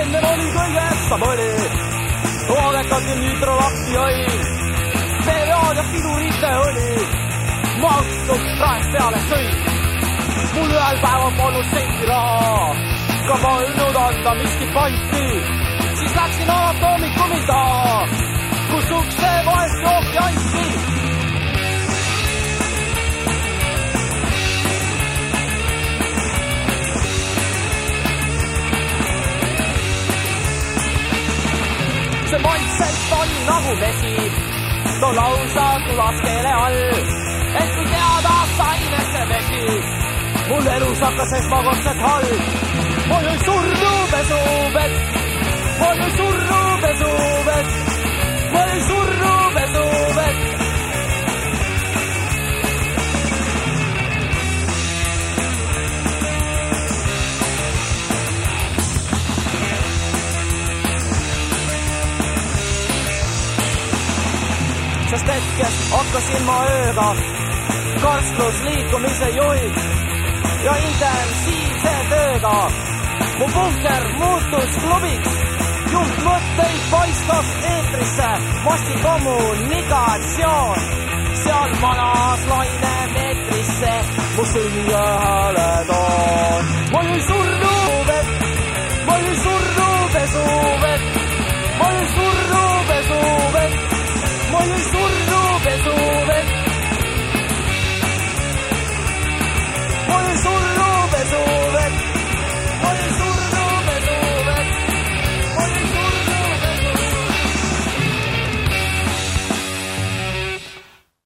ennem oli kõigest mõni. toodekad ja nitrolakti jõin. PVA-d ja pidurite oli. ma õhtust praest peale sõin. mul ühel päeval polnud senti raha. ka polnud anda miskit panti. siis läksin anatoomikumit see maitselt oli nagu vesi, no lausa sulas keele all. ent kui teada sain, et see vesi mul elus hakkas esmakordselt halb. ma jõin surnu pesuvett, sest hetkest hakkasin ma ööga. Karstusliikumise juhiks ja intensiivse tööga. mu punker muutus klubiks, juhtmõtteid paiskas eetrisse. Massikommunikatsioon. seal malas laine meetrisse. Mu sünge hääle toon. ma jõin surnu vett, ma jõin surnu pesuvett, ma jõin surnu pesuvett, ma jõin surnu